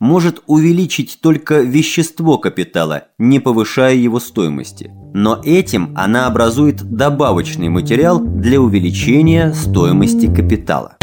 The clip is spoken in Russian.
может увеличить только вещество капитала, не повышая его стоимости. Но этим она образует добавочный материал для увеличения стоимости капитала.